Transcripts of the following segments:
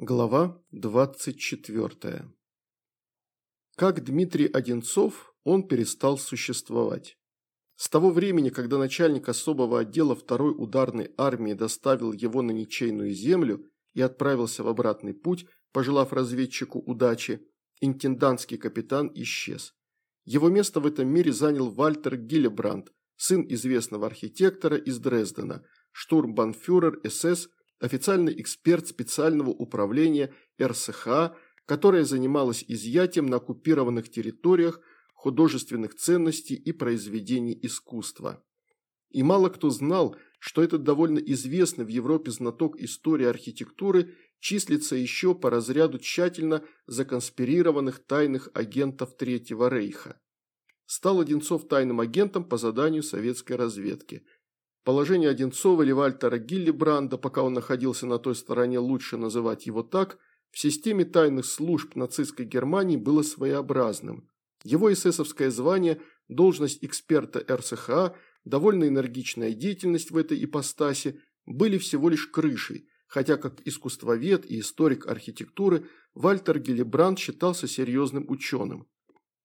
Глава 24. Как Дмитрий Одинцов, он перестал существовать. С того времени, когда начальник особого отдела второй ударной армии доставил его на ничейную землю и отправился в обратный путь, пожелав разведчику удачи, интендантский капитан исчез. Его место в этом мире занял Вальтер Гиллебранд, сын известного архитектора из Дрездена, штурмбанфюрер СС официальный эксперт специального управления РСХ, которая занималась изъятием на оккупированных территориях художественных ценностей и произведений искусства. И мало кто знал, что этот довольно известный в Европе знаток истории архитектуры числится еще по разряду тщательно законспирированных тайных агентов Третьего Рейха. Стал Одинцов тайным агентом по заданию советской разведки – Положение Одинцова или Вальтера Гиллибранда, пока он находился на той стороне, лучше называть его так, в системе тайных служб нацистской Германии было своеобразным. Его эсэсовское звание, должность эксперта РСХА, довольно энергичная деятельность в этой ипостаси были всего лишь крышей, хотя как искусствовед и историк архитектуры Вальтер Гиллибранд считался серьезным ученым.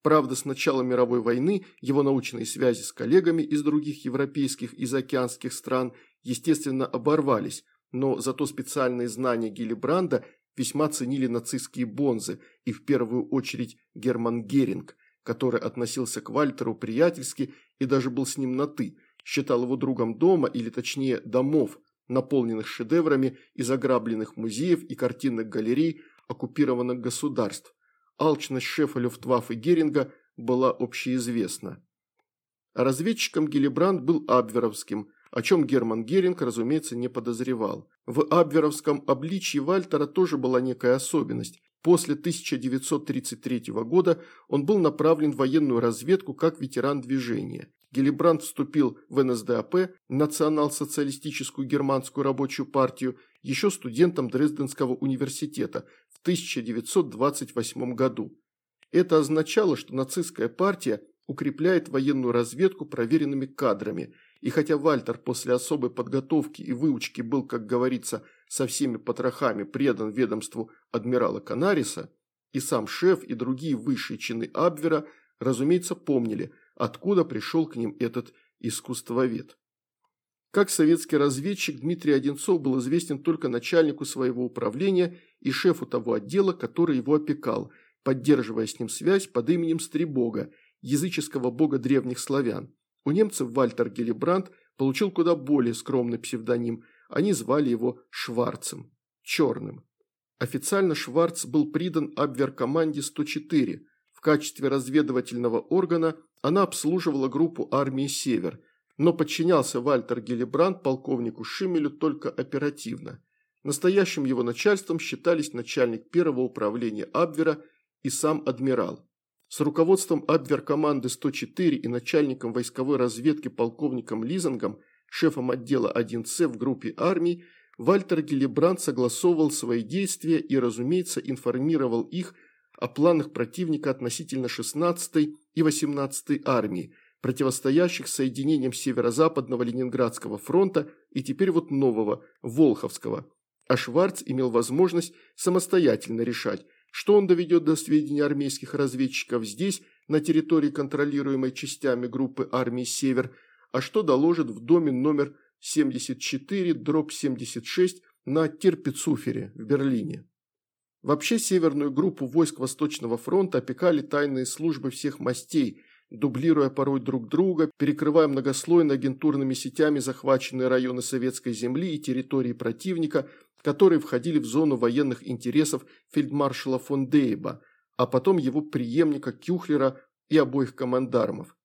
Правда, с начала мировой войны его научные связи с коллегами из других европейских и заокеанских стран, естественно, оборвались, но зато специальные знания Гиллибранда весьма ценили нацистские бонзы и в первую очередь Герман Геринг, который относился к Вальтеру приятельски и даже был с ним на «ты», считал его другом дома или точнее домов, наполненных шедеврами из ограбленных музеев и картинных галерей оккупированных государств алчность шефа Люфтваффе Геринга была общеизвестна. Разведчиком Гиллибранд был абверовским, о чем Герман Геринг, разумеется, не подозревал. В абверовском обличье Вальтера тоже была некая особенность. После 1933 года он был направлен в военную разведку как ветеран движения. Гиллибранд вступил в НСДАП, Национал-социалистическую германскую рабочую партию, еще студентом Дрезденского университета в 1928 году. Это означало, что нацистская партия укрепляет военную разведку проверенными кадрами, и хотя Вальтер после особой подготовки и выучки был, как говорится, со всеми потрохами предан ведомству адмирала Канариса, и сам шеф и другие высшие чины Абвера, разумеется, помнили – откуда пришел к ним этот искусствовед. Как советский разведчик Дмитрий Одинцов был известен только начальнику своего управления и шефу того отдела, который его опекал, поддерживая с ним связь под именем Стребога, языческого бога древних славян. У немцев Вальтер Гелибранд получил куда более скромный псевдоним, они звали его Шварцем, черным. Официально Шварц был придан Абверкоманде 104, в качестве разведывательного органа она обслуживала группу армии «Север», но подчинялся Вальтер Гелибранд полковнику Шимелю только оперативно. Настоящим его начальством считались начальник первого управления Абвера и сам адмирал. С руководством Абвер-команды 104 и начальником войсковой разведки полковником Лизингом, шефом отдела 1С в группе армий, Вальтер Гелибранд согласовывал свои действия и, разумеется, информировал их о планах противника относительно 16-й и 18-й армии, противостоящих соединениям Северо-Западного Ленинградского фронта и теперь вот нового, Волховского. А Шварц имел возможность самостоятельно решать, что он доведет до сведения армейских разведчиков здесь, на территории, контролируемой частями группы армии «Север», а что доложит в доме номер 74, дробь 76 на Тирпицуфере в Берлине. Вообще северную группу войск Восточного фронта опекали тайные службы всех мастей, дублируя порой друг друга, перекрывая многослойно агентурными сетями захваченные районы советской земли и территории противника, которые входили в зону военных интересов фельдмаршала фон Дейба, а потом его преемника Кюхлера и обоих командармов.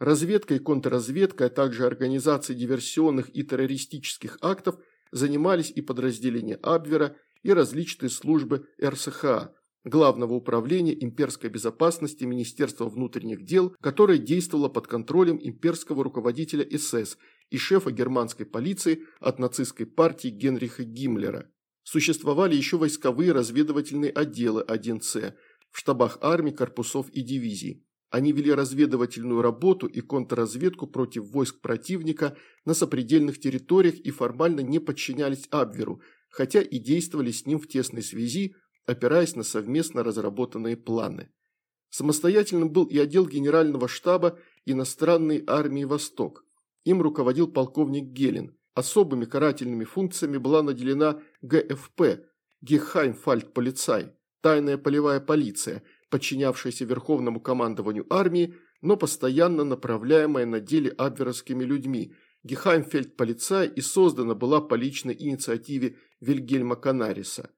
Разведка и контрразведка, а также организацией диверсионных и террористических актов занимались и подразделения Абвера, и различные службы РСХА, Главного управления имперской безопасности Министерства внутренних дел, которое действовало под контролем имперского руководителя СС и шефа германской полиции от нацистской партии Генриха Гиммлера. Существовали еще войсковые разведывательные отделы 1С в штабах армий, корпусов и дивизий. Они вели разведывательную работу и контрразведку против войск противника на сопредельных территориях и формально не подчинялись Абверу, хотя и действовали с ним в тесной связи, опираясь на совместно разработанные планы. Самостоятельным был и отдел генерального штаба иностранной армии «Восток». Им руководил полковник Гелен. Особыми карательными функциями была наделена ГФП – Гехаймфальдполицай, тайная полевая полиция, подчинявшаяся Верховному командованию армии, но постоянно направляемая на деле абверовскими людьми. Гехаймфельдполицай и создана была по личной инициативе Вильгельма Канариса.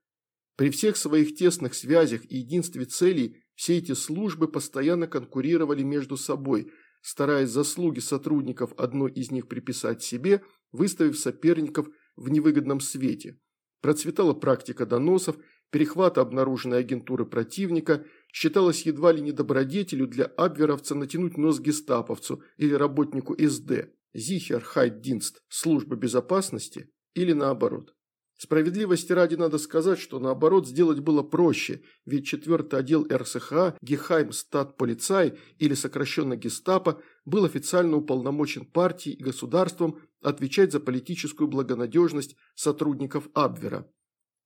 При всех своих тесных связях и единстве целей все эти службы постоянно конкурировали между собой, стараясь заслуги сотрудников одной из них приписать себе, выставив соперников в невыгодном свете. Процветала практика доносов, перехвата обнаруженной агентуры противника, считалось едва ли не добродетелю для абверовца натянуть нос гестаповцу или работнику СД, Зихер Хайддинст, службы безопасности, или наоборот. Справедливости ради надо сказать, что наоборот сделать было проще, ведь четвертый отдел РСХА, Гехайм Стат-Полицай или сокращенно Гестапо, был официально уполномочен партией и государством отвечать за политическую благонадежность сотрудников Абвера.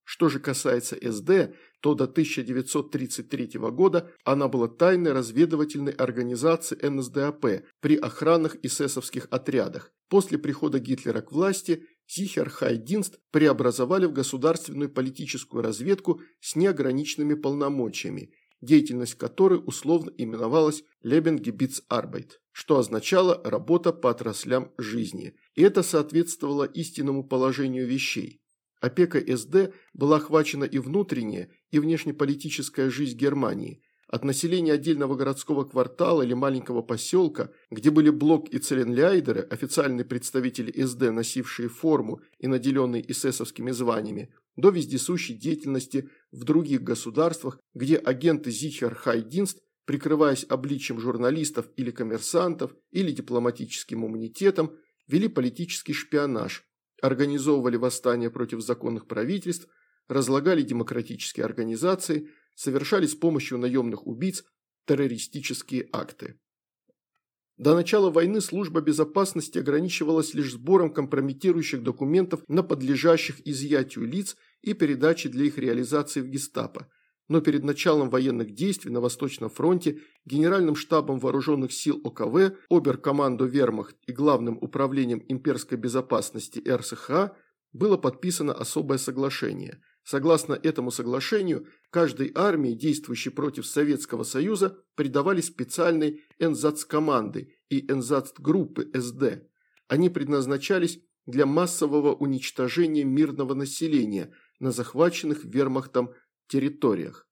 Что же касается СД, то до 1933 года она была тайной разведывательной организацией НСДАП при охранных эсэсовских отрядах. После прихода Гитлера к власти Зихерхайдинст преобразовали в государственную политическую разведку с неограниченными полномочиями, деятельность которой условно именовалась Лебенгебицарбайт, что означало «работа по отраслям жизни», и это соответствовало истинному положению вещей. Опека СД была охвачена и внутренняя, и внешнеполитическая жизнь Германии – от населения отдельного городского квартала или маленького поселка, где были Блок и Целенляйдеры, официальные представители СД, носившие форму и наделенные эсэсовскими званиями, до вездесущей деятельности в других государствах, где агенты Зихер Хайдинст, прикрываясь обличием журналистов или коммерсантов или дипломатическим иммунитетом, вели политический шпионаж, организовывали восстания против законных правительств, разлагали демократические организации – совершали с помощью наемных убийц террористические акты. До начала войны служба безопасности ограничивалась лишь сбором компрометирующих документов на подлежащих изъятию лиц и передачей для их реализации в гестапо. Но перед началом военных действий на Восточном фронте Генеральным штабом вооруженных сил ОКВ, Оберкоманду Вермахт и Главным управлением имперской безопасности РСХА было подписано особое соглашение – Согласно этому соглашению, каждой армии, действующей против Советского Союза, придавали специальные энзац-команды и энзац-группы СД. Они предназначались для массового уничтожения мирного населения на захваченных вермахтом территориях.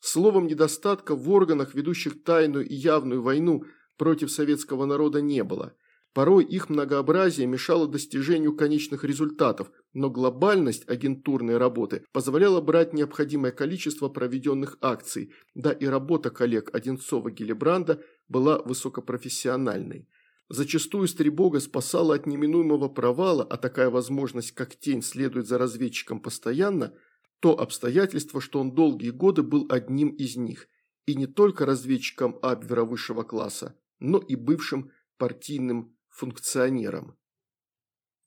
Словом, недостатка в органах, ведущих тайную и явную войну против советского народа не было. Порой их многообразие мешало достижению конечных результатов, но глобальность агентурной работы позволяла брать необходимое количество проведенных акций, да и работа коллег Одинцова-Гелебранда была высокопрофессиональной. Зачастую Стребога спасала от неминуемого провала, а такая возможность, как тень, следует за разведчиком постоянно, то обстоятельство, что он долгие годы был одним из них, и не только разведчиком Абвера высшего класса, но и бывшим партийным функционером.